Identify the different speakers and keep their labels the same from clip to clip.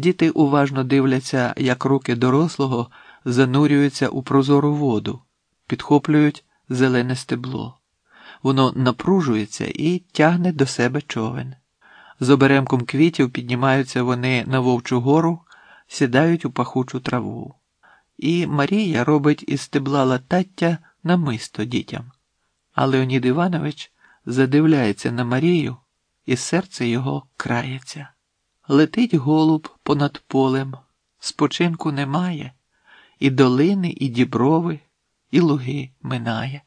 Speaker 1: Діти уважно дивляться, як руки дорослого занурюються у прозору воду, підхоплюють зелене стебло. Воно напружується і тягне до себе човен. З оберемком квітів піднімаються вони на вовчу гору, сідають у пахучу траву. І Марія робить із стебла латаття намисто дітям. А Леонід Іванович задивляється на Марію, і серце його крається. Летить голуб понад полем, спочинку немає, і долини, і діброви, і луги минає.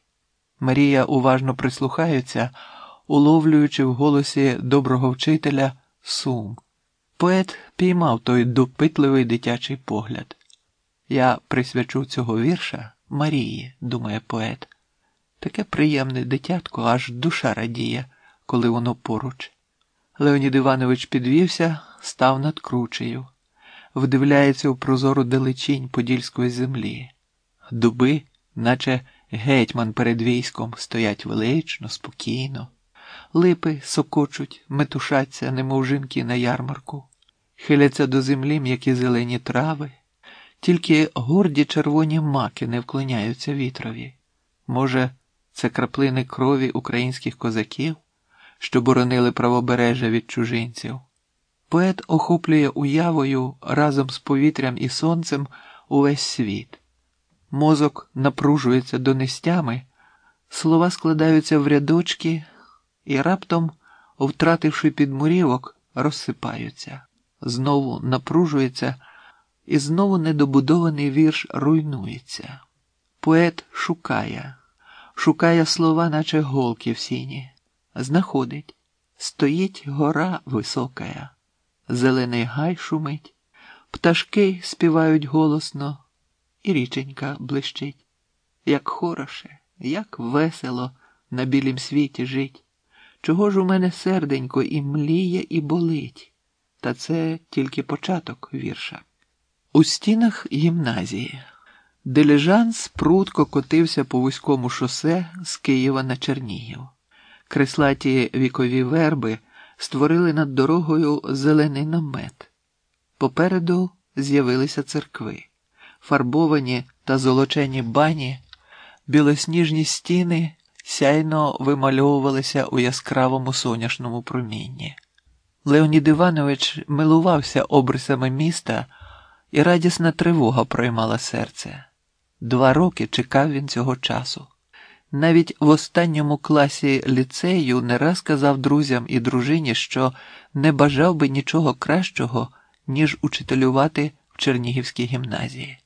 Speaker 1: Марія уважно прислухається, уловлюючи в голосі доброго вчителя сум. Поет піймав той допитливий дитячий погляд. Я присвячу цього вірша Марії, думає поет. Таке приємне дитятко, аж душа радіє, коли воно поруч. Леонід Іванович підвівся, став над кручею, вдивляється у прозору далечінь подільської землі. Дуби, наче гетьман перед військом, стоять велично, спокійно, липи сокочуть, метушаться, немов жінки на ярмарку, хиляться до землі м'які зелені трави, тільки горді червоні маки не вклоняються вітрові. Може, це краплини крові українських козаків, що боронили правобережжя від чужинців. Поет охоплює уявою разом з повітрям і сонцем увесь світ. Мозок напружується донестями, слова складаються в рядочки і раптом, втративши підмурівок, розсипаються, знову напружується, і знову недобудований вірш руйнується. Поет шукає, шукає слова, наче голки в сіні, знаходить, стоїть гора високая, зелений гай шумить, пташки співають голосно і річенька блищить. Як хороше, як весело на білім світі жить. Чого ж у мене серденько і мліє, і болить, та це тільки початок вірша. У стінах гімназії дилижанс прудко котився по вузькому шосе з Києва на Чернігів. Креслаті вікові верби створили над дорогою зелений намет. Попереду з'явилися церкви фарбовані та золочені бані, білосніжні стіни сяйно вимальовувалися у яскравому соняшному промінні. Леонід Іванович милувався обрисами міста, і радісна тривога проймала серце. Два роки чекав він цього часу. Навіть в останньому класі ліцею не раз казав друзям і дружині, що не бажав би нічого кращого, ніж учителювати в Чернігівській гімназії.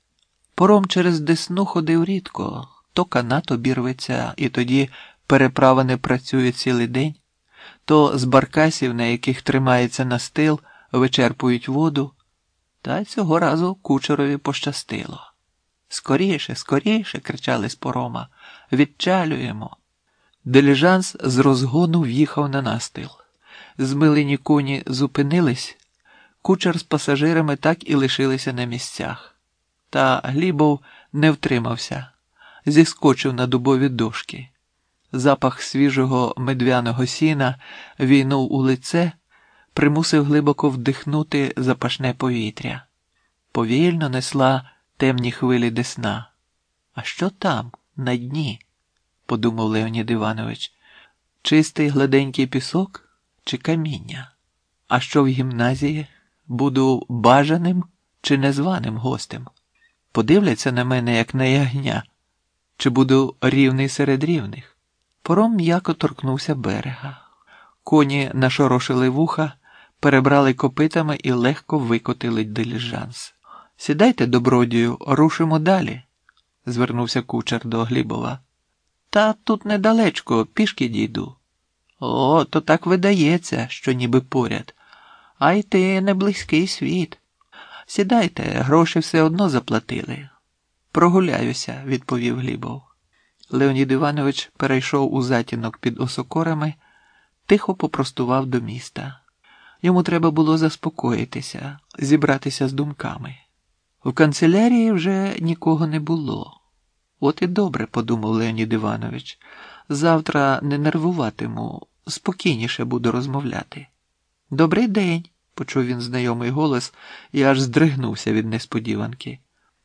Speaker 1: Пором через Десну ходив рідко, то канат обірветься, і тоді переправа не працює цілий день, то з баркасів, на яких тримається настил, вичерпують воду, та цього разу кучерові пощастило. Скоріше, скоріше, кричали з порома, відчалюємо. Деліжанс з розгону в'їхав на настил. Змилені коні зупинились, кучер з пасажирами так і лишилися на місцях. Та Глібов не втримався, зіскочив на дубові дошки. Запах свіжого медвяного сіна війнув у лице, примусив глибоко вдихнути запашне повітря. Повільно несла темні хвилі десна. А що там, на дні? подумав Леонід Іванович. Чистий гладенький пісок чи каміння? А що в гімназії? Буду бажаним чи незваним гостем? Подивляться на мене, як на ягня, чи буду рівний серед рівних. Пором м'яко торкнувся берега. Коні нашорошили вуха, перебрали копитами і легко викотили диліжанс. Сідайте, добродію, рушимо далі, звернувся кучер до Глібова. Та тут недалечко, пішки дійду. О, то так видається, що ніби поряд. А й ти не близький світ. Сідайте, гроші все одно заплатили. Прогуляюся, відповів Глібов. Леонід Іванович перейшов у затінок під осокорами, тихо попростував до міста. Йому треба було заспокоїтися, зібратися з думками. В канцелярії вже нікого не було. От і добре, подумав Леонід Іванович. Завтра не нервуватиму, спокійніше буду розмовляти. Добрий день почув він знайомий голос і аж здригнувся від несподіванки.